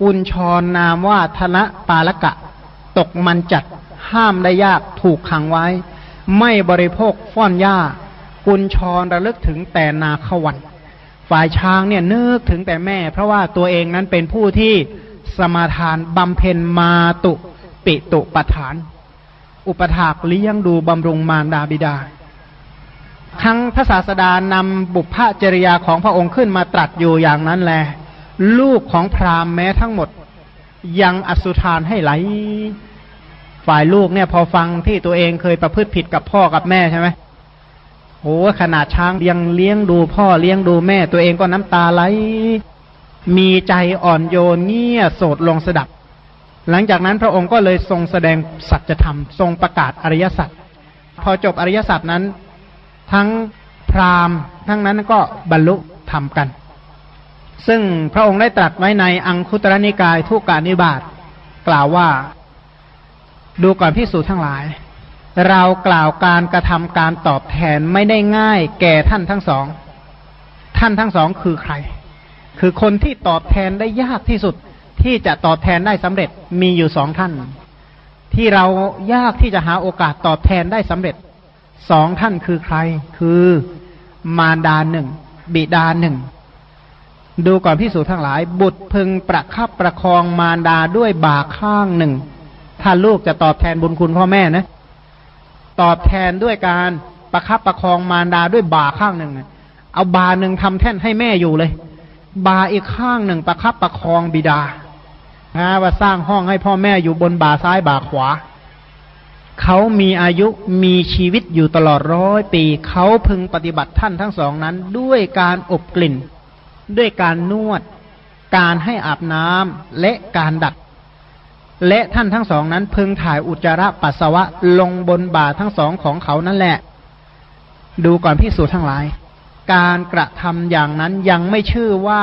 กุญชรนามว่าธนะปาลกะ ตกมันจัดห้ามได้ยากถูกขังไว้ ไม่บริโภคฟ้อนหญ้า กุญชรระลึกถึงแต่นาขวัน ฝ่ายช้างเนี่ยนึกถึงแต่แม่ เพราะว่าตัวเองนั้นเป็นผู้ที่สมาทานบำเพ็ญมาตุปิตุปฐาน อุปถากเลี้ยงดูบำรุงมารดาบิดา ครั้งพระศาสดานำบุพพจริยาของพระองค์ขึ้นมาตรัสอยู่อย่างนั้นแหละ ลูกของพราหมณ์แม้ทั้งหมด ยังอสุธานให้ไหล ฝ่ายลูกเนี่ย พอฟังที่ตัวเองเคยประพฤติผิดกับพ่อกับแม่ใช่ไหมโอ้ขนาดช้างยังเลี้ยงดูพ่อเลี้ยงดูแม่ ตัวเองก็น้ำตาไหล มีใจอ่อนโยนเงี่ยโสดลงสดับ หลังจากนั้นพระองค์ก็เลยทรงแสดงสัจธรรม ทรงประกาศอริยสัจพอจบอริยสัจนั้น ทั้งพราหมณ์ ทั้งนั้นก็บรรลุธรรมกัน ซึ่งพระองค์ได้ตรัสไว้ในอังคุตรนิกายทุกการนิบาตกล่าวว่า ดูก่อนพิสูจน์ทั้งหลาย เรากล่าวการกระทำการตอบแทนไม่ได้ง่าย แก่ท่านทั้งสอง ท่านทั้งสองคือใคร คือคนที่ตอบแทนได้ยากที่สุด ที่จะตอบแทนได้สำเร็จมีอยู่สองท่าน ที่เรายากที่จะหาโอกาสตอบแทนได้สำเร็จสองท่านคือใคร คือมารดาหนึ่งบิดาหนึ่ง ดูก่อนพิสูจนทั้งหลาย บุตรพึงประคับประคองมารดาด้วยบาข้างหนึ่ง ถ้าลูกจะตอบแทนบุญคุณพ่อแม่นะ ตอบแทนด้วยการประคับประคองมารดาด้วยบาข้างหนึ่งเอาบาหนึ่งทำแท่นให้แม่อยู่เลย บาอีกข้างหนึ่งประคับประคองบิดานะว่าสร้างห้องให้พ่อแม่อยู่บนบาซ้ายบาขวา เขามีอายุมีชีวิตอยู่ตลอดร้อยปี เขาพึงปฏิบัติท่านทั้งสองนั้น ด้วยการอบกลิ่น ด้วยการนวด การให้อาบน้ำและการดัดและท่านทั้งสองนั้นพึงถ่ายอุจจาระปัสสาวะลงบนบาทั้งสองของเขานั่นแหละ ดูก่อนพิสูจน์ทั้งหลาย การกระทำอย่างนั้นยังไม่ชื่อว่า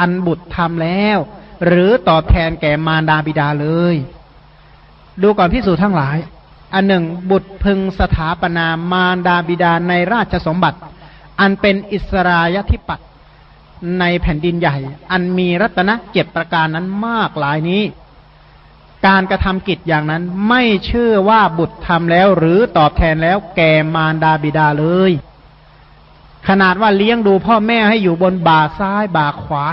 อันบุตรทำแล้ว หรือตอบแทนแก่มารดาบิดาเลย ดูก่อนพิสูจน์ทั้งหลายอันหนึ่งบุตรพึงสถาปนามารดาบิดาในราชสมบัติ อันเป็นอิสรายธิปัตย ในแผ่นดินใหญ่ อันมีรัตนะเจ็ดประการนั้นมากหลายนี้ การกระทำกิจอย่างนั้นไม่เชื่อว่าบุตรทำแล้ว หรือตอบแทนแล้วแก่มารดาบิดาเลย ขนาดว่าเลี้ยงดูพ่อแม่ให้อยู่บนบ่าซ้ายบ่าขวา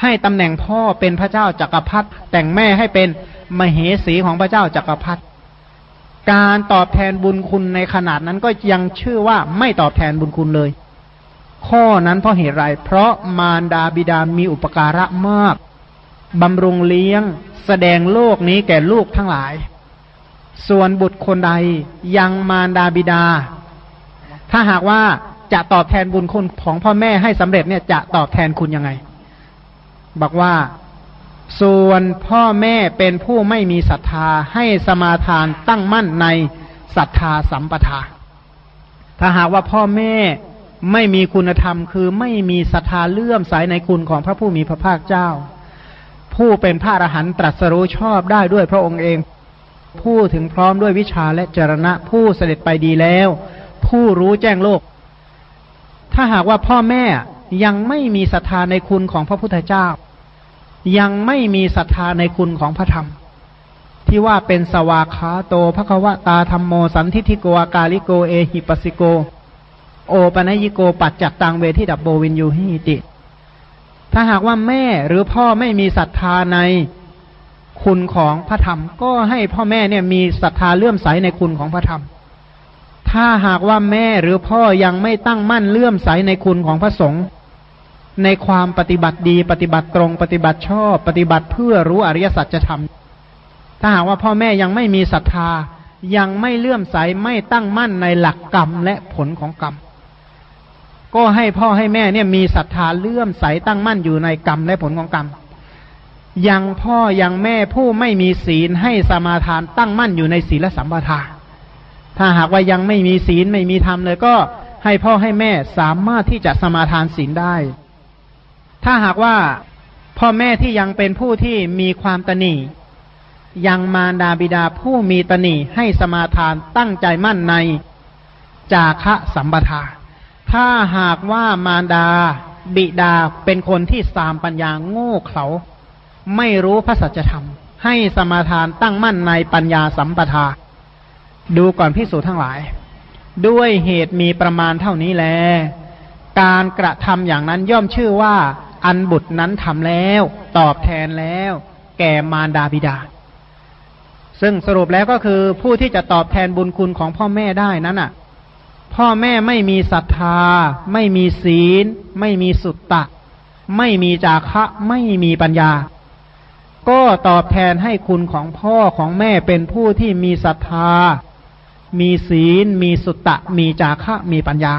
ให้ตำแหน่งพ่อเป็นพระเจ้าจักรพรรดิแต่งแม่ให้เป็นมเหสีของพระเจ้าจักรพรรดิการตอบแทนบุญคุณในขนาดนั้นก็ยังชื่อว่าไม่ตอบแทนบุญคุณเลย ข้อนั้นเพราะเหตุไร เพราะมารดาบิดามีอุปการะมาก บำรุงเลี้ยง แสดงโลกนี้แก่ลูกทั้งหลาย ส่วนบุตรคนใดยังมารดาบิดา ถ้าหากว่าจะตอบแทนบุญคุณของพ่อแม่ให้สำเร็จเนี่ยจะตอบแทนคุณยังไง บอกว่า ส่วนพ่อแม่เป็นผู้ไม่มีศรัทธาให้สมาทานตั้งมั่นในศรัทธาสัมปทา ถ้าหากว่าพ่อแม่ ไม่มีคุณธรรม คือไม่มีศรัทธาเลื่อมใสในคุณของพระผู้มีพระภาคเจ้า ผู้เป็นพระอรหันตรัสรู้ชอบได้ด้วยพระองค์เอง ผู้ถึงพร้อมด้วยวิชาและจรณะ ผู้เสด็จไปดีแล้ว ผู้รู้แจ้งโลก ถ้าหากว่าพ่อแม่ยังไม่มีศรัทธาในคุณของพระพุทธเจ้า ยังไม่มีศรัทธาในคุณของพระธรรม ที่ว่าเป็นสวากขาโตภควตาธรรมโมสันทิทิโกอากาลิโกเอหิปัสสิโก โอปนยิโกปัจจักตังเวทิดับโบวินยูหิติ ถ้าหากว่าแม่หรือพ่อไม่มีศรัทธาในคุณของพระธรรม ก็ให้พ่อแม่เนี่ยมีศรัทธาเลื่อมใสในคุณของพระธรรม ถ้าหากว่าแม่หรือพ่อยังไม่ตั้งมั่นเลื่อมใสในคุณของพระสงฆ์ในความปฏิบัติดีปฏิบัติตรงปฏิบัติชอบ ปฏิบัติเพื่อรู้อริยสัจธรรมถ้าหากว่าพ่อแม่ยังไม่มีศรัทธายังไม่เลื่อมใสไม่ตั้งมั่นในหลักกรรมและผลของกรรม ก็ให้พ่อให้แม่เนี่ยมีศรัทธาเลื่อมใสตั้งมั่นอยู่ในกรรมและผลของกรรม ยังพ่อยังแม่ผู้ไม่มีศีลให้สมาทานตั้งมั่นอยู่ในศีลสัมปทา ถ้าหากว่ายังไม่มีศีลไม่มีธรรมเลยก็ให้พ่อให้แม่สามารถที่จะสมาทานศีลได้ ถ้าหากว่าพ่อแม่ที่ยังเป็นผู้ที่มีความตนียังมารดาบิดาผู้มีตนีให้สมาทานตั้งใจมั่นในจาคะสัมปทา ถ้าหากว่ามารดา บิดาเป็นคนที่สามปัญญาโง่เขลาไม่รู้พระสัจธรรม ให้สมาทานตั้งมั่นในปัญญาสัมปทา ดูก่อนพิสูจทั้งหลาย ด้วยเหตุมีประมาณเท่านี้แล การกระทำอย่างนั้นย่อมชื่อว่า อันบุตรนั้นทำแล้ว ตอบแทนแล้ว แก่มารดาบิดา ซึ่งสรุปแล้วก็คือผู้ที่จะตอบแทนบุญคุณของพ่อแม่ได้นั้นอะ พ่อแม่ไม่มีศรัทธา ไม่มีศีล ไม่มีสุตตะ ไม่มีจาคะไม่มีปัญญา ก็ตอบแทนให้คุณของพ่อของแม่เป็นผู้ที่มีศรัทธา มีศีล มีสุตตะ มีจาคะมีปัญญา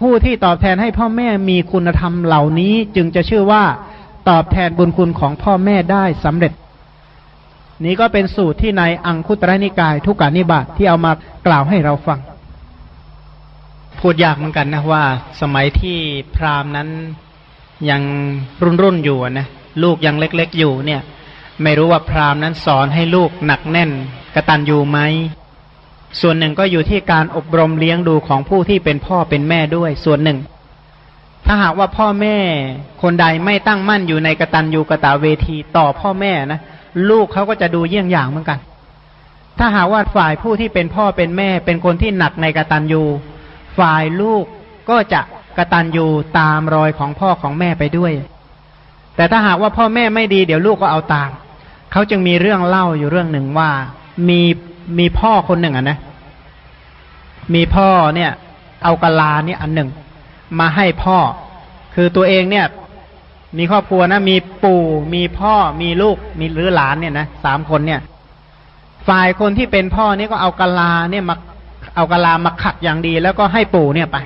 ผู้ที่ตอบแทนให้พ่อแม่มีคุณธรรมเหล่านี้จึงจะชื่อว่าตอบแทนบุญคุณของพ่อแม่ได้สำเร็จ นี้ก็เป็นสูตรที่ในอังคุตรนิกาย ทุกกานิบาตทที่เอามากล่าวให้เราฟัง พูดยากเหมือนกันนะว่า สมัยที่พราหมณ์นั้นยังรุ่นรุ่นอยู่นะลูกยังเล็กๆอยู่เนี่ย ไม่รู้ว่าพราหมณ์นั้นสอนให้ลูกหนักแน่นกระตันอยู่ไหมส่วนหนึ่งก็อยู่ที่การอบรมเลี้ยงดูของผู้ที่เป็นพ่อเป็นแม่ด้วยส่วนหนึ่ง ถ้าหากว่าพ่อแม่คนใดไม่ตั้งมั่นอยู่ในกระตันยูกระตาเวทีต่อพ่อแม่นะลูกเขาก็จะดูเยี่ยงอย่างเหมือนกัน ถ้าหากว่าฝ่ายผู้ที่เป็นพ่อเป็นแม่ เป็นคนที่หนักในกระตันยู ฝ่ายลูกก็จะกระตันอยู่ตามรอยของพ่อของแม่ไปด้วย แต่ถ้าหากว่าพ่อแม่ไม่ดีเดี๋ยวลูกก็เอาตาม เขาจึงมีเรื่องเล่าอยู่เรื่องหนึ่งว่ามีมีพ่อคนหนึ่งอะนะ มีพ่อเนี่ย เอากะลาเนี่ยอันหนึ่ง มาให้พ่อ คือตัวเองเนี่ย มีครอบครัวนะมีปู่มีพ่อมีลูกมีหรือหลานเนี่ยนะสามคนเนี่ย ฝ่ายคนที่เป็นพ่อนี่ก็เอากะลาเนี่ยมา เอากะลามาขัดอย่างดี แล้วก็ให้ปู่เนี่ยไป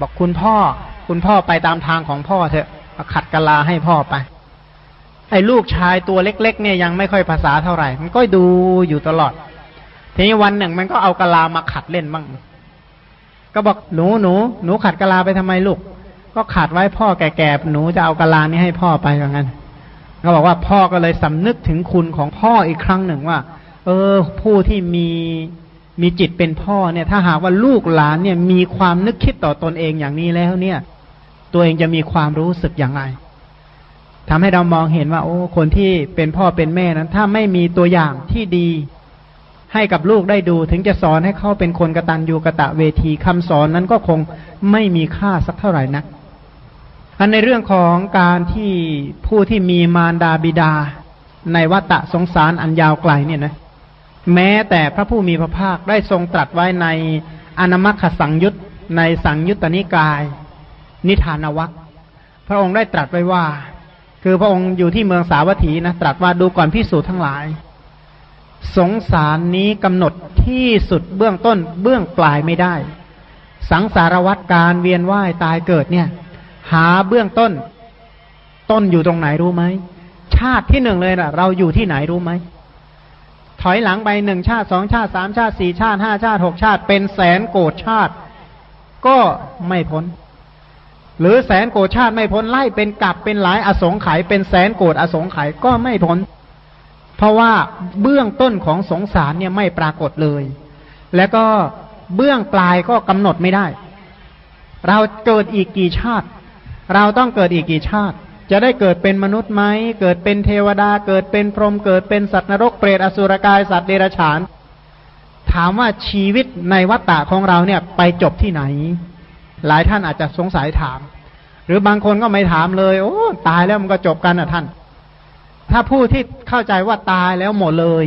บอกคุณพ่อ คุณพ่อไปตามทางของพ่อเถอะมาขัดกะลาให้พ่อไป ไอ้ลูกชายตัวเล็ก ๆ เนี่ยยังไม่ค่อยภาษาเท่าไหร่ มันก็ดูอยู่ตลอด ทีนี้วันหนึ่งมันก็เอากะลามาขัดเล่นบ้าง ก็บอกหนูหนูหนูขัดกะลาไปทำไมลูก ก็ขัดไว้พ่อแก่ๆหนูจะเอากะลานี้ให้พ่อไปอย่างนั้นก็บอกว่าพ่อก็เลยสำนึกถึงคุณของพ่ออีกครั้งหนึ่งว่า เออ ผู้ที่มี มีจิตเป็นพ่อเนี่ย ถ้าหากว่าลูกหลานเนี่ยมีความนึกคิดต่อตอนเองอย่างนี้แล้วเนี่ย ตัวเองจะมีความรู้สึกอย่างไรทำให้เรามองเห็นว่า โอ้ คนที่เป็นพ่อเป็นแม่นั้น ถ้าไม่มีตัวอย่างที่ดี ให้กับลูกได้ดู ถึงจะสอนให้เขาเป็นคนกระตันยูกระตะเวทีคำสอนนั้นก็คงไม่มีค่าสักเท่าไหร่นักอันในเรื่องของการที่ผู้ที่มีมารดาบิดา ในวัฏสงสารอันยาวไกลเนี่ยนะ แม้แต่พระผู้มีพระภาคได้ทรงตรัสไว้ในอนามัคสังยุตในสังยุตตนิกาย นิทานวัคพระองค์ได้ตรัสไว้ว่า คือพระองค์อยู่ที่เมืองสาวัตถีนะตรัสว่าดูก่อนพิสูจน์ทั้งหลาย สงสารนี้กำหนดที่สุดเบื้องต้นเบื้องปลายไม่ได้ สังสารวัตการเวียนว่ายตายเกิดเนี่ย หาเบื้องต้น ต้นอยู่ตรงไหนรู้ไหมชาติที่หนึ่งเลยนะ่ะ เราอยู่ที่ไหนรู้ไหม ถอยหลังไปหนึ่งชาติสองชาติสามชาติสี่ชาติห้าชาติหกชาติ เป็นแสนโกดชาติ ก็ไม่พ้น หรือแสนโกดชาติไม่พ้นไล่เป็นกลับเป็นหลายอสงไขยเป็นแสนโกดอสงไขยก็ไม่พ้น เพราะว่าเบื้องต้นของสงสารเนี่ยไม่ปรากฏเลย แล้วก็เบื้องปลายก็กำหนดไม่ได้ เราเกิดอีกกี่ชาติ เราต้องเกิดอีกกี่ชาติ จะได้เกิดเป็นมนุษย์ไหม เกิดเป็นเทวดา เกิดเป็นพรหม เกิดเป็นสัตว์นรกเปรตอสุรกายสัตว์เดรัจฉาน ถามว่าชีวิตในวัฏฏะของเราเนี่ยไปจบที่ไหน หลายท่านอาจจะสงสัยถาม หรือบางคนก็ไม่ถามเลย โอ้ตายแล้วมันก็จบกันอะท่าน ถ้าผู้ที่เข้าใจว่าตายแล้วหมดเลย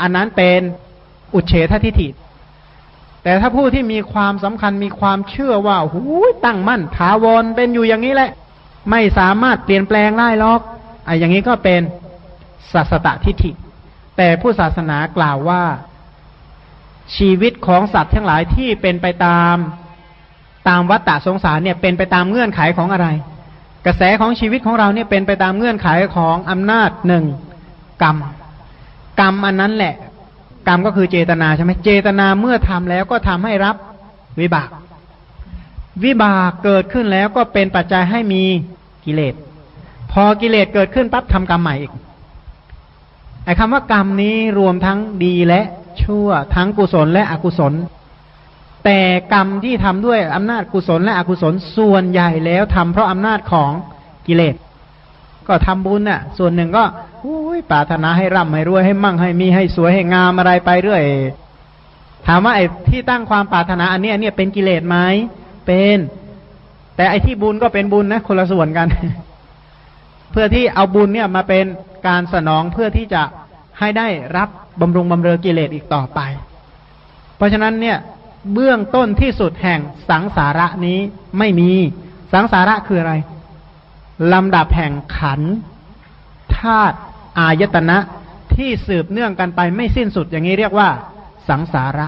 อันนั้นเป็นอุเฉททิฏฐิ แต่ถ้าผู้ที่มีความสำคัญมีความเชื่อว่าหูตั้งมั่นถาวรเป็นอยู่อย่างนี้แหละ ไม่สามารถเปลี่ยนแปลงได้หรอกไอ้อย่างนี้ก็เป็นสัสตทิฏฐิ แต่ผู้ศาสนากล่าวว่า ชีวิตของสัตว์ทั้งหลายที่เป็นไปตามตามวัฏฏะสงสารเนี่ยเป็นไปตามเงื่อนไขของอะไร กระแสของชีวิตของเราเนี่ยเป็นไปตามเงื่อนไขของอำนาจหนึ่งกรรม กรรมอันนั้นแหละ กรรมก็คือเจตนาใช่ไหมเจตนาเมื่อทำแล้วก็ทำให้รับวิบาก วิบากเกิดขึ้นแล้วก็เป็นปัจจัยให้มีกิเลส พอกิเลสเกิดขึ้นปั๊บทำกรรมใหม่อีกไอ้คำว่ากรรมนี้รวมทั้งดีและชั่วทั้งกุศลและอกุศล แต่กรรมที่ทำด้วยอำนาจกุศลและอกุศลส่วนใหญ่แล้วทำเพราะอำนาจของกิเลส ก็ทำบุญน่ะ ส่วนหนึ่งก็อุ้ยปรารถนาให้ร่ำให้รวยให้มั่งให้มีให้สวยให้งามอะไรไปเรื่อย ถามว่าไอ้ที่ตั้งความปรารถนาอันนี้อันนี้เป็นกิเลสไหม เป็น แต่ไอที่บุญก็เป็นบุญนะ คนละส่วนกัน เพื่อที่เอาบุญเนี่ยมาเป็นการสนองเพื่อที่จะให้ได้รับบำรุงบำเรอกิเลสอีกต่อไป เพราะฉะนั้นเนี่ย เบื้องต้นที่สุดแห่งสังสาระนี้ไม่มีสังสาระคืออะไร ลำดับแห่งขันธาตุอายตนะที่สืบเนื่องกันไปไม่สิ้นสุดอย่างนี้เรียกว่า สังสาระ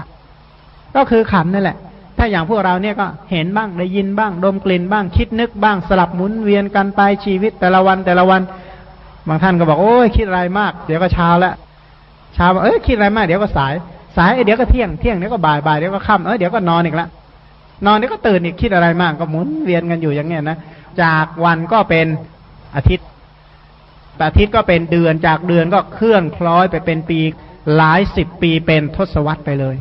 ก็คือขันนั่นแหละ ถ้าอย่างพวกเราเนี่ยก็เห็นบ้างได้ยินบ้าง ดมกลิ่นบ้างคิดนึกบ้างสลับหมุนเวียนกันไปชีวิตแต่ละวันแต่ละวัน บางท่านก็บอกโอ้ยคิดอะไรมาก เดี๋ยวก็เช้าแล้วเช้าเอ้ยคิดอะไรมากเดี๋ยวก็สาย สายเดี๋ยวก็เที่ยงเที่ยงเดี๋ยวก็บ่ายบ่ายเดี๋ยวก็ค่ำเอ้ยเดี๋ยวก็นอนอีกละนอนเดี๋ยวก็ตื่นอีกคิดอะไรมากก็หมุนเวียนกันอยู่อย่างเงี้ยนะจากวันก็เป็นอาทิตย์อาทิตย์ก็เป็นเดือนจากเดือนก็เคลื่อนคล้อยไปเป็นปีหลายสิบปีเป็นทศวรรษไปเลย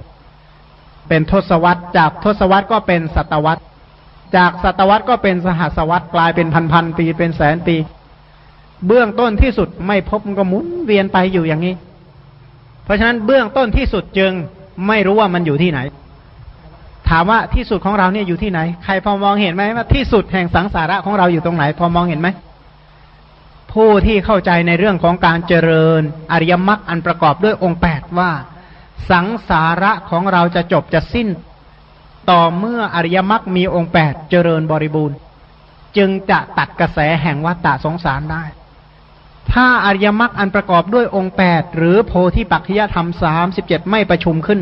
เป็นทศวรรษจากทศวรรษก็เป็นศตวรรษ จากศตวรรษก็เป็นสหัสวรรษกลายเป็นพันพันปีเป็นแสนปี เบื้องต้นที่สุดไม่พบก็หมุนเวียนไปอยู่อย่างนี้ เพราะฉะนั้นเบื้องต้นที่สุดจึงไม่รู้ว่ามันอยู่ที่ไหน ถามว่าที่สุดของเราเนี่ยอยู่ที่ไหน ใครพอมองเห็นไหมว่าที่สุดแห่งสังสาระของเราอยู่ตรงไหน พอมองเห็นไหมผู้ที่เข้าใจในเรื่องของการเจริญอริยมรรคอันประกอบด้วยองค์แปดว่า สังสาระของเราจะจบจะสิ้น ต่อเมื่ออริยมรรคมีองค์แปดเจริญบริบูรณ์ จึงจะตัดกระแสแห่งวัฏฏะสงสารได้ ถ้าอริยมรรคอันประกอบด้วยองค์แปดหรือโพธิปัจจยธรรมสามสิบเจ็ดไม่ประชุมขึ้น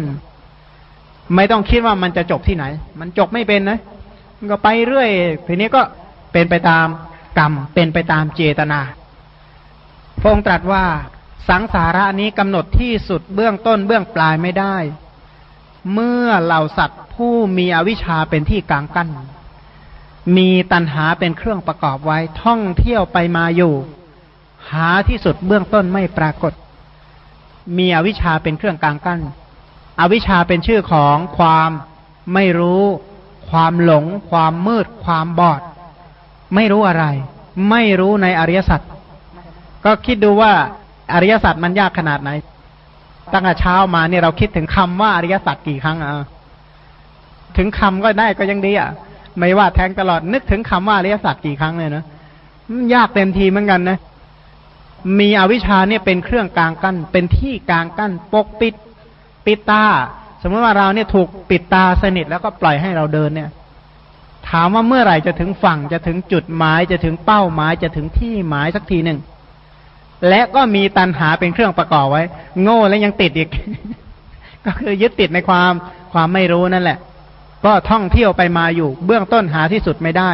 ไม่ต้องคิดว่ามันจะจบที่ไหน มันจบไม่เป็นนะมันก็ไปเรื่อย ทีนี้ก็เป็นไปตามกรรมเป็นไปตามเจตนาพระองค์ตรัสว่า สังสาระนี้กำหนดที่สุดเบื้องต้นเบื้องปลายไม่ได้ เมื่อเหล่าสัตว์ผู้มีอวิชชาเป็นที่กลางกั้น มีตัณหาเป็นเครื่องประกอบไว้ท่องเที่ยวไปมาอยู่ หาที่สุดเบื้องต้นไม่ปรากฏ มีอวิชชาเป็นเครื่องกลางกั้น อวิชชาเป็นชื่อของความไม่รู้ ความหลง ความมืด ความบอด ไม่รู้อะไร ไม่รู้ในอริยสัจก็คิดดูว่า อริยสัจมันยากขนาดไหน ตั้งแต่เช้ามาเนี่ยเราคิดถึงคำว่าอริยสัจกี่ครั้งอะถึงคำก็ได้ก็ยังดีอะ ไม่ว่าแทงตลอดนึกถึงคำว่าอริยสัจกี่ครั้งเลยนะยากเต็มทีเหมือนกันนะ มีอวิชชาเนี่ยเป็นเครื่องกลางกั้น เป็นที่กลางกั้น ปกปิด ปิดตา สมมติว่าเราเนี่ยถูกปิดตาสนิทแล้วก็ปล่อยให้เราเดินเนี่ย ถามว่าเมื่อไหร่จะถึงฝั่งจะถึงจุดหมายจะถึงเป้าหมายจะถึงที่หมายสักทีหนึ่ง และก็มีตันหาเป็นเครื่องประกอบไว้ โง่แล้วยังติดอีก ก็คือยึดติดในความความไม่รู้นั่นแหละ ก็ท่องเที่ยวไปมาอยู่ เบื้องต้นหาที่สุดไม่ได้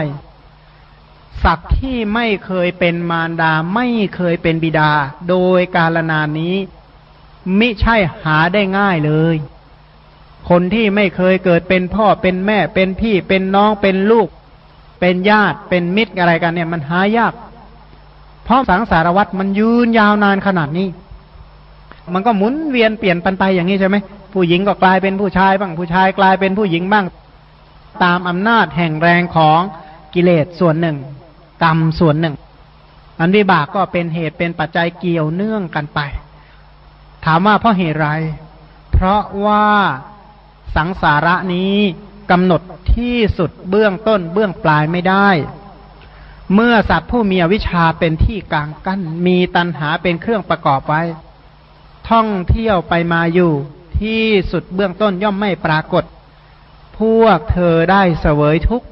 สัตว์ที่ไม่เคยเป็นมารดาไม่เคยเป็นบิดา โดยกาลนานนี้ มิใช่หาได้ง่ายเลย คนที่ไม่เคยเกิดเป็นพ่อเป็นแม่เป็นพี่เป็นน้องเป็นลูก เป็นญาติเป็นมิตรอะไรกันเนี่ย มันหายาก ราะสังสารวัตรมันยืนยาวนานขนาดนี้ มันก็หมุนเวียนเปลี่ยนปันไปอย่างนี้ใช่ไหมผู้หญิงก็กลายเป็นผู้ชายบ้างผู้ชายกลายเป็นผู้หญิงบ้าง ตามอำนาจแห่งแรงของกิเลสส่วนหนึ่ง กรรมส่วนหนึ่ง อันวิบากก็เป็นเหตุเป็นปัจจัยเกี่ยวเนื่องกันไป ถามว่าเพราะเหตุไร เพราะว่าสังสาระนี้กำหนดที่สุดเบื้องต้นเบื้องปลายไม่ได้ เมื่อสัตว์ผู้มีอวิชชาเป็นที่กลางกั้น มีตันหาเป็นเครื่องประกอบไว้ ท่องเที่ยวไปมาอยู่ ที่สุดเบื้องต้นย่อมไม่ปรากฏ พวกเธอได้เสวยทุก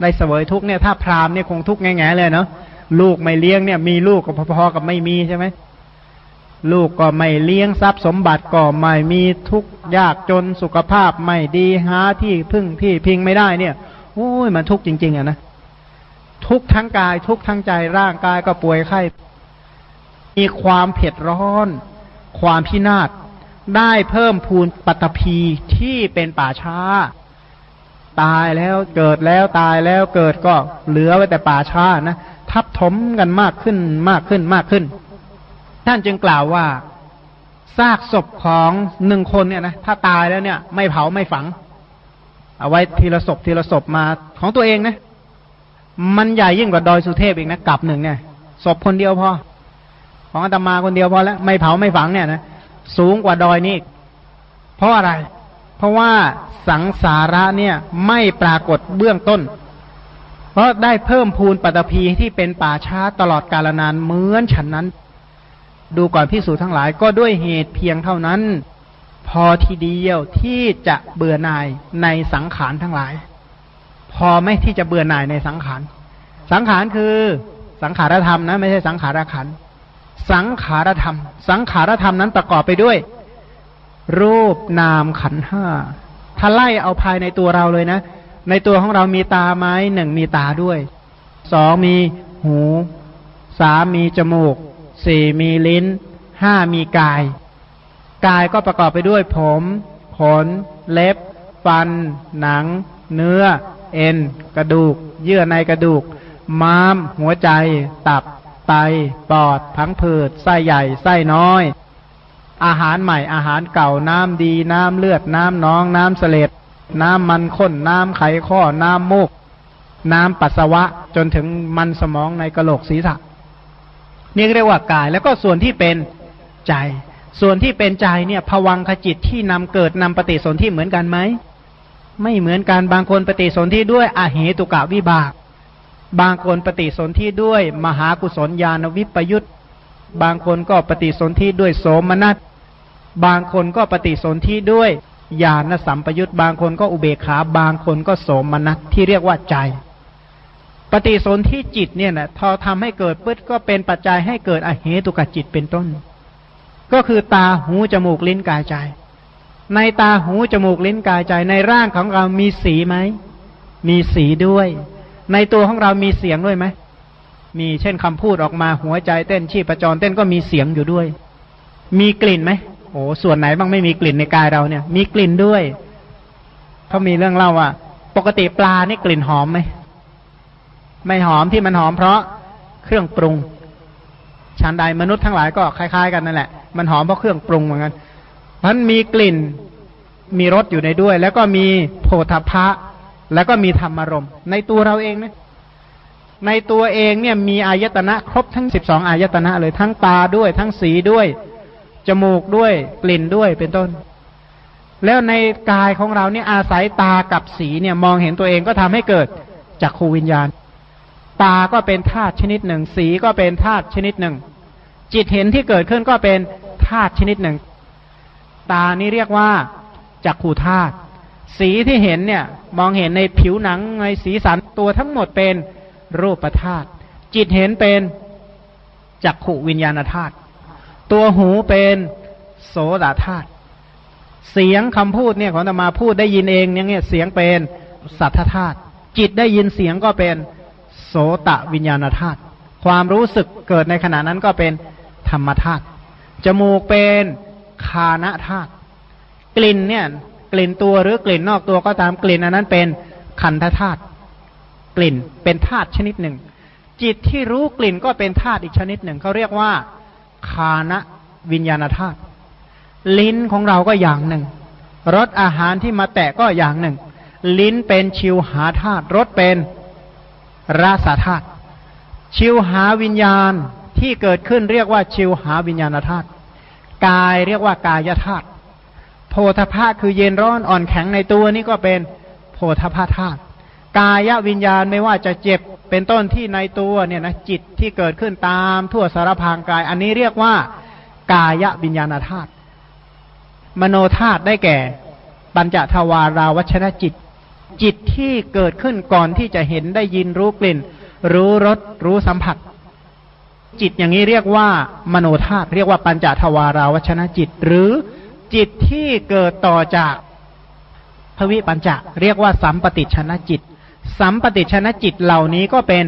ได้เสวยทุกเนี่ยถ้าพรามเนี่ยคงทุกข์แง่ๆเลยเนาะลูกไม่เลี้ยงเนี่ย มีลูกก็พอๆกับไม่มีใช่ไหมลูกก็ไม่เลี้ยงทรัพย์สมบัติก็ไม่มีทุกข์ยากจนสุขภาพไม่ดีหาที่พึ่งที่พิงไม่ได้เนี่ยโอ้ยมันทุกข์จริง ๆอะนะ ทุกทั้งกาย ทุกทั้งใจร่างกายก็ป่วยไข้ มีความเผ็ดร้อน ความพินาศได้เพิ่มพูนปัตภีที่เป็นป่าช้า ตายแล้วเกิดแล้วตายแล้วเกิดก็เหลือไว้แต่ป่าช้านะทับถมกันมากขึ้นมากขึ้นมากขึ้น ท่านจึงกล่าวว่าซากศพของหนึ่งคนเนี่ยนะถ้าตายแล้วเนี่ย ไม่เผาไม่ฝัง เอาไว้ทีละศพทีละศพมาของตัวเองนะ มันใหญ่ยิ่งกว่าดอยสุเทพอีกนะกับหนึ่งเนี่ยศพคนเดียวพอ ของอาตมาคนเดียวพอแล้วไม่เผาไม่ฝังเนี่ยนะสูงกว่าดอยนี่เพราะอะไร เพราะว่าสังสาระเนี่ยไม่ปรากฏเบื้องต้น เพราะได้เพิ่มพูนปัตภีที่เป็นป่าช้าตลอดกาลนานเหมือนฉันนั้น ดูก่อนพิสูจทั้งหลายก็ด้วยเหตุเพียงเท่านั้น พอทีเดียวที่จะเบื่อหน่ายในสังขารทั้งหลาย พอไม่ที่จะเบื่อหน่ายในสังขาร สังขารคือสังขารธรรมนะ ไม่ใช่สังขารขัน สังขารธรรม สังขารธรรมนั้นประกอบไปด้วย รูปนามขันห้าถ้าไล่เอาภายในตัวเราเลยนะ ในตัวของเรามีตาไม้หนึ่งมีตาด้วยสองมีหูสามมีจมูกสี่มีลิ้นห้ามีกาย กายก็ประกอบไปด้วยผม ขน เล็บ ฟัน หนัง เนื้อ เอ็น กระดูก เยื่อในกระดูก ม้าม หัวใจ ตับ ไต ปอด พังผืด ไส้ใหญ่ ไส้น้อย อาหารใหม่ อาหารเก่า น้ำดี น้ำเลือด น้ำน้อง น้ำเสลดน้ำมันข้น น้ำไขข้อ น้ำมูก น้ำปัสสาวะ จนถึงมันสมองในกระโหลกศีรษะ นี่เรียกว่ากาย แล้วก็ส่วนที่เป็นใจ ส่วนที่เป็นใจเนี่ยผวังขจิตที่นำเกิดนำปฏิสนธิเหมือนกันไหม ไม่เหมือนกันบางคนปฏิสนธิด้วยอาเหตุกะวิบาก บางคนปฏิสนธิด้วย มหากุศลญาณวิปยุตบางคนก็ปฏิสนธิด้วยโสมนัสบางคนก็ปฏิสนธิด้วยญาณสัมปยุตบางคนก็อุเบกขา บางคนก็โสมนัสที่เรียกว่าใจ ปฏิสนธิจิตเนี่ยนะทอทำให้เกิดปึ๊ดก็เป็นปัจจัยให้เกิดอเหตุกจิตเป็นต้น ก็คือตาหูจมูกลิ้นกายใจ ในตาหูจมูกลิ้นกายใจ ในร่างของเรามีสีไหม มีสีด้วย ในตัวของเรามีเสียงด้วยไหม มีเช่นคำพูดออกมาหัวใจเต้นชีพจรเต้นก็มีเสียงอยู่ด้วย มีกลิ่นไหมโอ้ส่วนไหนบ้างไม่มีกลิ่นในกายเราเนี่ย มีกลิ่นด้วยเขามีเรื่องเล่าว่า ปกติปลานี่กลิ่นหอมไหมไม่หอมที่มันหอมเพราะเครื่องปรุงชานใดมนุษย์ทั้งหลายก็คล้าย ๆ กันนั่นแหละ มันหอมเพราะเครื่องปรุงเหมือนกัน มันมีกลิ่นมีรสอยู่ในด้วย แล้วก็มีโพธพะ แล้วก็มีธรรมารมในตัวเราเองนะในตัวเองเนี่ยมีอายตนะครบทั้งสิบสองอายตนะเลยทั้งตาด้วย ทั้งสีด้วย จมูกด้วย กลิ่นด้วยเป็นต้น แล้วในกายของเราเนี่ยอาศัยตากับสีเนี่ยมองเห็นตัวเองก็ทำให้เกิดจักขูวิญญาณ ตาก็เป็นธาตุชนิดหนึ่ง สีก็เป็นธาตุชนิดหนึ่ง จิตเห็นที่เกิดขึ้นก็เป็นธาตุชนิดหนึ่ง ตานี่เรียกว่าจักขูธาตุสีที่เห็นเนี่ย มองเห็นในผิวหนังในสีสันตัวทั้งหมดเป็นรูปธาตุจิตเห็นเป็นจักขูวิญญาณธาตุตัวหูเป็นโสดาธาตุเสียงคำพูดเนี่ยของธรรมาพูดได้ยินเองเนี่ย เสียงเป็นสัทธธาตุจิตได้ยินเสียงก็เป็นโสตวิญญาณธาตุความรู้สึกเกิดในขณะนั้นก็เป็นธรรมธาตุจมูกเป็น คานะธาตุกลิ่นเนี่ยกลิ่นตัวหรือกลิ่นนอกตัวก็ตามกลิ่นอันนั้นเป็นขันธธาตุกลิ่นเป็นธาตุชนิดหนึ่ง จิตที่รู้กลิ่นก็เป็นธาตุอีกชนิดหนึ่งเขาเรียกว่าคานะวิญญาณธาตุลิ้นของเราก็อย่างหนึ่งรสอาหารที่มาแตะก็อย่างหนึ่ง ลิ้นเป็นชิวหาธาตุรสเป็นราสาธาตุชิวหาวิญญาณที่เกิดขึ้นเรียกว่าชิวหาวิญญาณธาตุ กายเรียกว่ากายธาตุโพธาภาคือเย็นร้อนอ่อนแข็งในตัวนี่ก็เป็นโพธาภาธาตุกายวิญญาณไม่ว่าจะเจ็บเป็นต้นที่ในตัวเนี่ยนะจิตที่เกิดขึ้นตามทั่วสารพางกาย อันนี้เรียกว่ากายวิญญาณธาตุมโนธาตุได้แก่ปัญจทวาราวัชนะจิต จิตที่เกิดขึ้นก่อนที่จะเห็นได้ยินรู้กลิ่น รู้รสรู้สัมผัส จิตอย่างนี้เรียกว่ามโนธาตุเรียกว่าปัญจทวาราวัชนะจิต หรือจิตที่เกิดต่อจากภวิปัญจะเรียกว่าสัมปติชนะจิต สัมปติชนะจิตเหล่านี้ก็เป็น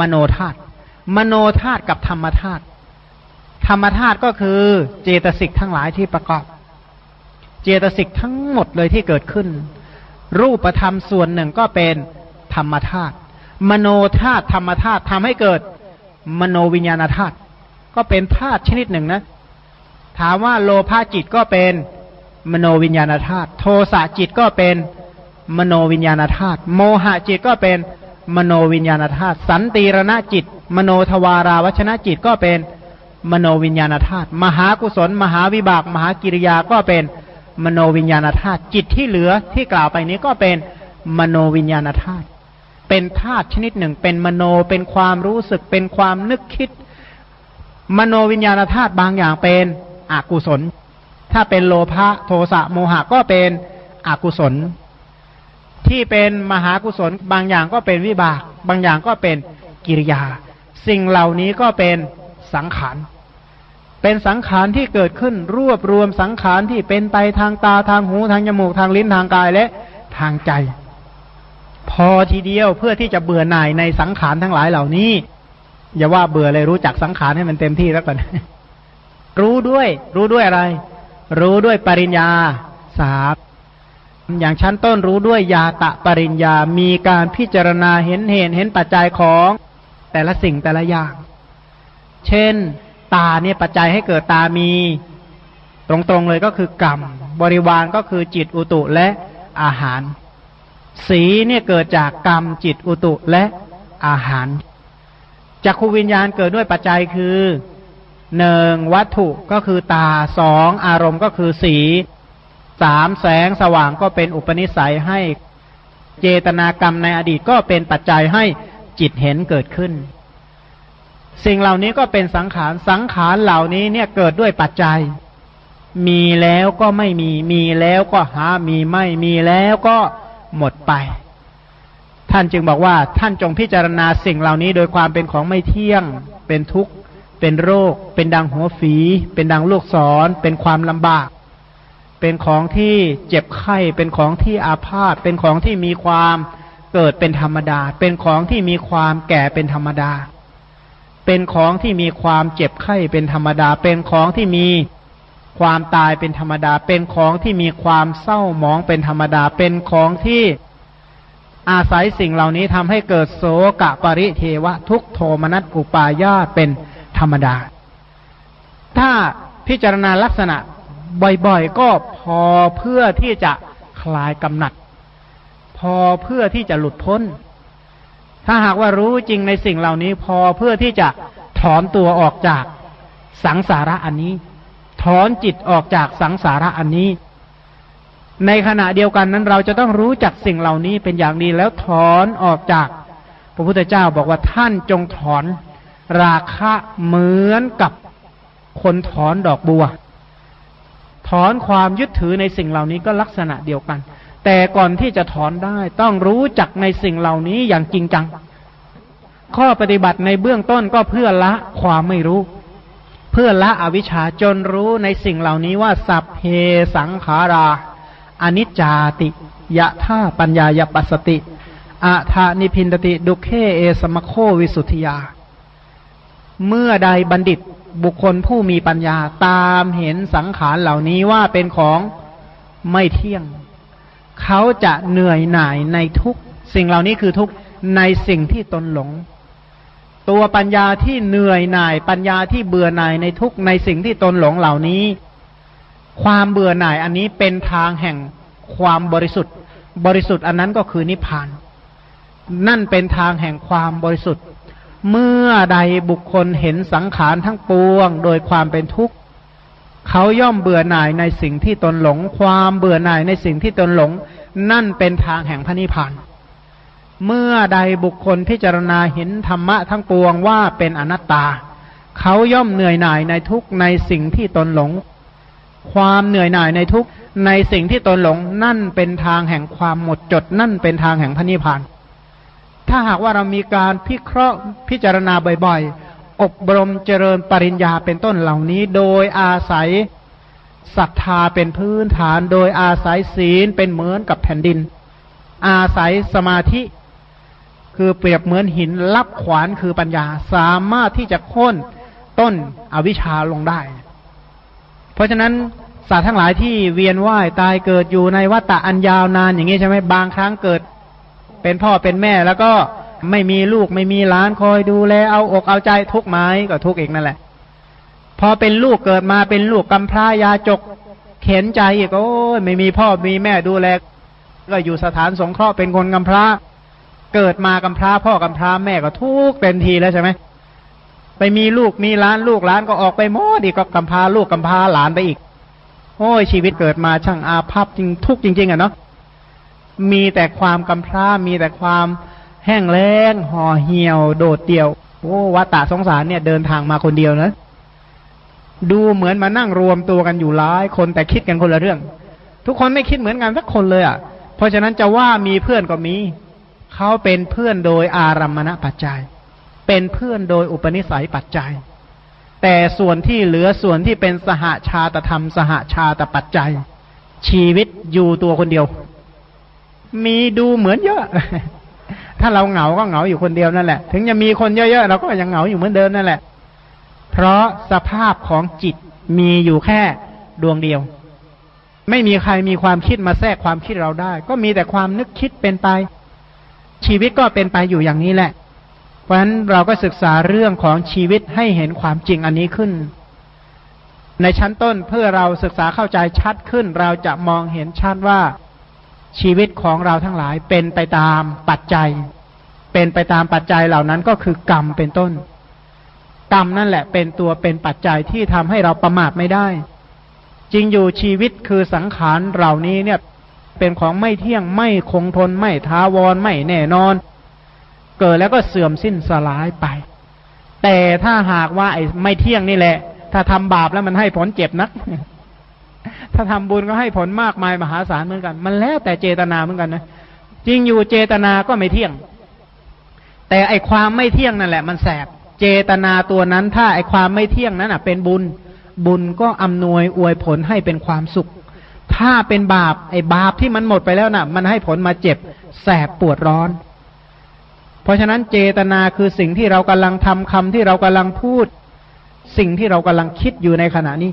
มโนธาตุมโนธาตุกับธรรมธาตุธรรมธาตุก็คือเจตสิกทั้งหลายที่ประกอบ เจตสิกทั้งหมดเลยที่เกิดขึ้น รูปธรรมส่วนหนึ่งก็เป็นธรรมธาตุมโนธาตุธรรมธาตุทำให้เกิด มโนวิญญาณธาตุก็เป็นธาตุชนิดหนึ่งนะ ถามว่าโลภะจิตก็เป็นมโนวิญญาณธาตุโทสะจิตก็เป็นมโนวิญญาณธาตุโมหะจิตก็เป็นมโนวิญญาณธาตุสันติรณจิต มโนทวาราวชนะจิตก็เป็นมโนวิญญาณธาตุมหากุศล มหาวิบาก มหากิริยาก็เป็นมโนวิญญาณธาตุจิตที่เหลือที่กล่าวไปนี้ก็เป็นมโนวิญญาณธาตุ เป็นธาตุชนิดหนึ่ง เป็นมโนเป็นความรู้สึกเป็นความนึกคิด มโนวิญญาณธาตุบางอย่างเป็นอกุศล ถ้าเป็นโลภะโทสะโมหะก็เป็นอกุศล ที่เป็นมหากุศลบางอย่างก็เป็นวิบาก บางอย่างก็เป็นกิริยา สิ่งเหล่านี้ก็เป็นสังขารเป็นสังขารที่เกิดขึ้นรวบรวมสังขารที่เป็นไปทางตาทางหูทางจมูกทางลิ้นทางกายและทางใจ พอทีเดียวเพื่อที่จะเบื่อหน่ายในสังขารทั้งหลายเหล่านี้ อย่าว่าเบื่อเลยรู้จักสังขารให้มันเต็มที่แล้วกันรู้ด้วย รู้ด้วยอะไร รู้ด้วยปริญญาสามอย่างชั้นต้นรู้ด้วยยาตะปริญญา มีการพิจารณาเห็นเหตุเห็นปัจจัยของแต่ละสิ่งแต่ละอย่าง เช่น ตาเนี่ยปัจจัยให้เกิดตามี ตรงๆเลยก็คือกรรม บริวารก็คือจิตอุตุและอาหาร สีเนี่ยเกิดจากกรรมจิตอุตุและอาหารจักขวิญญาณเกิดด้วยปัจจัยคือหนึ่งวัตถุก็คือตาสองอารมณ์ก็คือสีสามแสงสว่างก็เป็นอุปนิสัยให้เจตนากรรมในอดีตก็เป็นปัจจัยให้จิตเห็นเกิดขึ้น สิ่งเหล่านี้ก็เป็นสังขารสังขารเหล่านี้เนี่ยเกิดด้วยปัจจัย มีแล้วก็ไม่มี มีแล้วก็หามีไม่มีแล้วก็ หมดไป ท่านจึงบอกว่าท่านจงพิจารณาสิ่งเหล่านี้ โดยความเป็นของไม่เที่ยง เป็นทุกข์ เป็นโรค เป็นดังหัวฝี เป็นดังลูกศร เป็นความลำบาก เป็นของที่เจ็บไข้ เป็นของที่อาพาธ เป็นของที่มีความเกิดเป็นธรรมดา เป็นของที่มีความแก่เป็นธรรมดา เป็นของที่มีความเจ็บไข้เป็นธรรมดา เป็นของที่มี ความตายเป็นธรรมดา เป็นของที่มีความเศร้าหมองเป็นธรรมดา เป็นของที่อาศัยสิ่งเหล่านี้ทำให้เกิดโสกะปริเทวะ ทุกโทมนัสอุปายาเป็นธรรมดา ถ้าพิจารณาลักษณะบ่อยๆ ก็พอเพื่อที่จะคลายกำหนัด พอเพื่อที่จะหลุดพ้น ถ้าหากว่ารู้จริงในสิ่งเหล่านี้ พอเพื่อที่จะถอนตัวออกจากสังสาระอันนี้ ถอนจิตออกจากสังสาระอันนี้ ในขณะเดียวกันนั้นเราจะต้องรู้จักสิ่งเหล่านี้เป็นอย่างดีแล้วถอนออกจาก พระพุทธเจ้าบอกว่าท่านจงถอนราคะเหมือนกับคนถอนดอกบัว ถอนความยึดถือในสิ่งเหล่านี้ก็ลักษณะเดียวกัน แต่ก่อนที่จะถอนได้ต้องรู้จักในสิ่งเหล่านี้อย่างจริงจัง ข้อปฏิบัติในเบื้องต้นก็เพื่อละความไม่รู้ เพื่อละอวิชชาจนรู้ในสิ่งเหล่านี้ว่า สัพเพสังขาราอนิจจาติ ยะท่าปัญญายปัสติอะธานิพินติ ดุเคเอสมโควิสุทธิยา เมื่อใดบัณฑิตบุคคลผู้มีปัญญาตามเห็นสังขารเหล่านี้ว่าเป็นของไม่เที่ยง เขาจะเหนื่อยหน่ายในทุกสิ่งเหล่านี้คือทุกในสิ่งที่ตนหลง ตัวปัญญาที่เหนื่อยหน่าย ปัญญาที่เบื่อหน่ายในทุกในสิ่งที่ตนหลงเหล่านี้ ความเบื่อหน่ายอันนี้เป็นทางแห่งความบริสุทธิ์ บริสุทธิ์อันนั้นก็คือนิพพาน นั่นเป็นทางแห่งความบริสุทธิ์ เมื่อใดบุคคลเห็นสังขารทั้งปวง โดยความเป็นทุกข์เขาย่อมเบื่อหน่ายในสิ่งที่ตนหลง ความเบื่อหน่ายในสิ่งที่ตนหลง นั่นเป็นทางแห่งพระนิพพาน เมื่อใดบุคคลพิจารณาเห็นธรรมะทั้งปวงว่าเป็นอนัตตา เขาย่อมเหนื่อยหน่ายในทุกในสิ่งที่ตนหลง ความเหนื่อยหน่ายในทุกในสิ่งที่ตนหลง นั่นเป็นทางแห่งความหมดจด นั่นเป็นทางแห่งพระนิพพาน ถ้าหากว่าเรามีการพิเคราะห์พิจารณาบ่อยๆ อบรมเจริญปริญญาเป็นต้นเหล่านี้ โดยอาศัยศรัทธาเป็นพื้นฐาน โดยอาศัยศีลเป็นเหมือนกับแผ่นดิน อาศัยสมาธิ คือเปรียบเหมือนหินรับขวานคือปัญญา สามารถที่จะโค่นต้นอวิชชาลงได้ เพราะฉะนั้นสัตว์ทั้งหลายที่เวียนว่ายตายเกิดอยู่ในวัฏฏะอันยาวนานอย่างนี้ใช่ไหมบางครั้งเกิด เป็นพ่อเป็นแม่แล้วก็ไม่มีลูกไม่มีหลานคอยดูแลเอาอกเอาใจทุกไม้ก็ทุกเองนั่นแหละ พอเป็นลูกเกิดมาเป็นลูกกำพร้ายาจก เข็นใจอีกโอ้ยไม่มีพ่อมีแม่ดูแล ก็อยู่สถานสงเคราะห์เป็นคนกำพร้า เกิดมากำพร้าพ่อกำพร้าแม่ก็ทุกเต็มทีแล้วใช่ไหมไปมีลูกมีล้านลูกล้านก็ออกไปหมดอีกก็กำพร้าลูกกำพร้าหลานไปอีก โอ้ยชีวิตเกิดมาช่างอาภัพจริงทุกจริง ๆอะเนาะมีแต่ความกำพร้ามีแต่ความแห้งแล้งห่อเหี่ยว โดดเดี่ยวโอ้วัตาสงสารเนี่ยเดินทางมาคนเดียวนะดูเหมือนมานั่งรวมตัวกันอยู่หลายคนแต่คิดกันคนละเรื่อง ทุกคนไม่คิดเหมือนกันสักคนเลยอะ เพราะฉะนั้นจะว่ามีเพื่อนก็มี เขาเป็นเพื่อนโดยอารัมมณปัจจัย เป็นเพื่อนโดยอุปนิสัยปัจจัย แต่ส่วนที่เหลือส่วนที่เป็นสหาชาตธรรม สหาชาตปัจจัย ชีวิตอยู่ตัวคนเดียว มีดูเหมือนเยอะ ถ้าเราเหงาก็เหงาอยู่คนเดียวนั่นแหละ ถึงจะมีคนเยอะๆเราก็ยังเหงาอยู่เหมือนเดิมนั่นแหละ เพราะสภาพของจิตมีอยู่แค่ดวงเดียว ไม่มีใครมีความคิดมาแทรกความคิดเราได้ ก็มีแต่ความนึกคิดเป็นไป ชีวิตก็เป็นไปอยู่อย่างนี้แหละ เพราะฉะนั้นเราก็ศึกษาเรื่องของชีวิตให้เห็นความจริงอันนี้ขึ้น ในชั้นต้นเพื่อเราศึกษาเข้าใจชัดขึ้น เราจะมองเห็นชัดว่าชีวิตของเราทั้งหลายเป็นไปตามปัจจัย เป็นไปตามปัจจัยเหล่านั้นก็คือกรรมเป็นต้น กรรมนั่นแหละเป็นตัวเป็นปัจจัยที่ทำให้เราประมาทไม่ได้ จริงอยู่ชีวิตคือสังขารเหล่านี้เนี่ย เป็นของไม่เที่ยงไม่คงทนไม่ท้าวรไม่แน่นอน เกิดแล้วก็เสื่อมสิ้นสลายไป แต่ถ้าหากว่าไอ้ไม่เที่ยงนี่แหละ ถ้าทำบาปแล้วมันให้ผลเจ็บนัก ถ้าทำบุญก็ให้ผลมากมายมหาศาลเหมือนกัน มันแล้วแต่เจตนาเหมือนกันนะจริงอยู่เจตนาก็ไม่เที่ยง แต่ไอความไม่เที่ยงนั่นแหละ มันแสบเจตนาตัวนั้น ถ้าไอความไม่เที่ยงนั้นอะ เป็นบุญบุญก็อำนวยอวยผลให้เป็นความสุข ถ้าเป็นบาปไอบาปที่มันหมดไปแล้วน่ะ มันให้ผลมาเจ็บ แสบปวดร้อน เพราะฉะนั้นเจตนาคือสิ่งที่เรากำลังทำคำที่เรากำลังพูด สิ่งที่เรากำลังคิดอยู่ในขณะนี้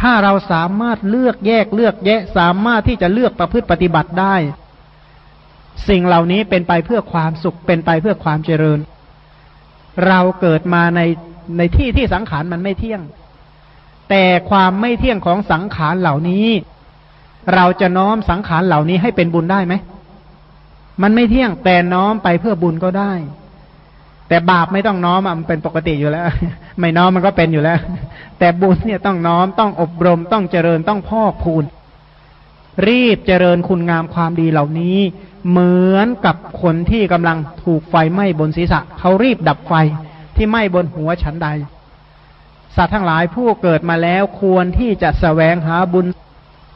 ถ้าเราสามารถเลือกแยกเลือกแยะ สามารถที่จะเลือกประพฤติปฏิบัติได้ สิ่งเหล่านี้เป็นไปเพื่อความสุขเป็นไปเพื่อความเจริญ เราเกิดมาในในที่ที่สังขารมันไม่เที่ยง แต่ความไม่เที่ยงของสังขารเหล่านี้ เราจะน้อมสังขารเหล่านี้ให้เป็นบุญได้ไหม มันไม่เที่ยงแต่น้อมไปเพื่อบุญก็ได้ แต่บาปไม่ต้องน้อมมันเป็นปกติอยู่แล้ว ไม่น้อมมันก็เป็นอยู่แล้ว แต่บุญเนี่ยต้องน้อมต้องอบรมต้องเจริญต้องพอกพูน รีบเจริญคุณงามความดีเหล่านี้ เหมือนกับคนที่กำลังถูกไฟไหม้บนศีรษะ เขารีบดับไฟที่ไหม้บนหัวฉันใดสัตว์ทั้งหลายผู้เกิดมาแล้วควรที่จะสแสวงหาบุญ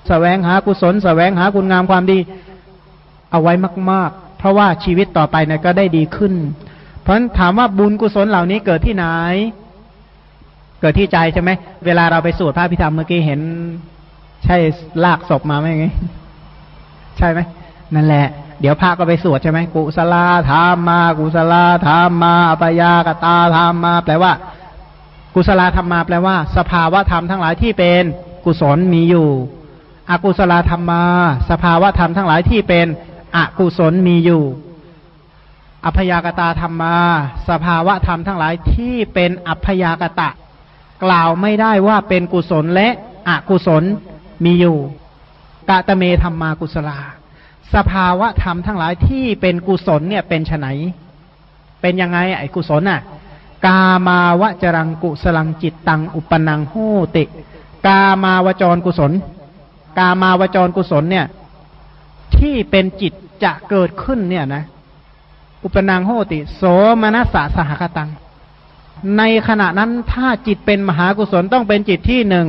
แสวงหากุศลสแสวงหาคุณงามความดี เอาไว้มาก ๆ เพราะว่าชีวิตต่อไปเนี่ยก็ได้ดีขึ้น เพราะฉะนั้นถามว่าบุญกุศลเหล่านี้เกิดที่ไหน เกิดที่ใจใช่ไหมเวลาเราไปสวดพระพิธรรมเมื่อกี้เห็น ใช่ลากศพมาไหมไงใช่ไหมนั่นแหละเดี๋ยวพระก็ไปสวดใช่ไหมกุศลาธรรมมา กุศลาธรรมมาอปยากตาธรรมมา แปลว่า กุศลธรรมมาแปลว่า สภาวะธรรมทั้งหลายที่เป็นกุศลมีอยู่ อกุศลธรรมมาสภาวะธรรมทั้งหลายที่เป็นอกุศลมีอยู่ อัพยากตาธรรมมาสภาวะธรรมทั้งหลายที่เป็นอัพยากตะ กล่าวไม่ได้ว่าเป็นกุศลและอกุศลมีอยู่กะตะเมธรรมากุศลา สภาวะธรรมทั้งหลายที่เป็นกุศลเนี่ยเป็นไนเป็นยังไงไอ้กุศลน่ะ กามาวจรังกุสลังจิตตังอุปนังโหติ กามาวจรกุศล กามาวจรกุศลเนี่ย ที่เป็นจิตจะเกิดขึ้นเนี่ยนะ อุปนังโหติ โสมนัสสะสหคตัง ในขณะนั้นถ้าจิตเป็นมหากุศลต้องเป็นจิตที่หนึ่ง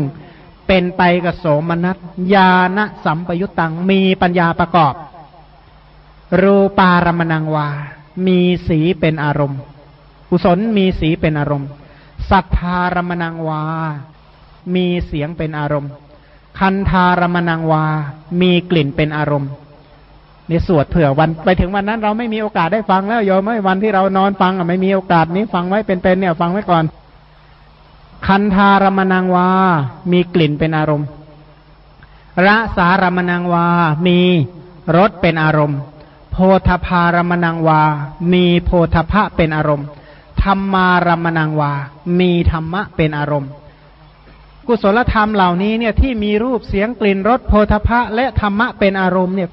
เป็นไปกับโสมนัสญาณสัมปยุตตังมีปัญญาประกอบ รูปารมณังวา มีสีเป็นอารมณ์ กุศลมีสีเป็นอารมณ์ สัทธารมณังวา มีเสียงเป็นอารมณ์ คันธารมณังวา มีกลิ่นเป็นอารมณ์ในสวดเผื่อวันไปถึงวันนั้นเราไม่มีโอกาสได้ฟังแล้วโยมไม่วันที่เรานอนฟังอะไม่มีโอกาสนี้ฟังไว้เป็นๆเนี่ย ฟังไว้ก่อน คันธารมณังวา มีกลิ่นเป็นอารมณ์ระสารมณังวา มีรสเป็นอารมณ์ โพธพารมณังวา มีโพธพะเป็นอารมณ์ ธรรมารมณังวา มีธรรมะเป็นอารมณ์ กุศลธรรมเหล่านี้เนี่ยที่มีรูปเสียงกลิ่นรสโพธพะและธรรมะเป็นอารมณ์เนี่ย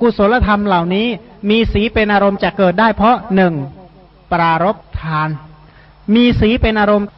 กุศลธรรมเหล่านี้มีสีเป็นอารมณ์จะเกิดได้เพราะหนึ่งปรารบทาน มีสีเป็นอารมณ์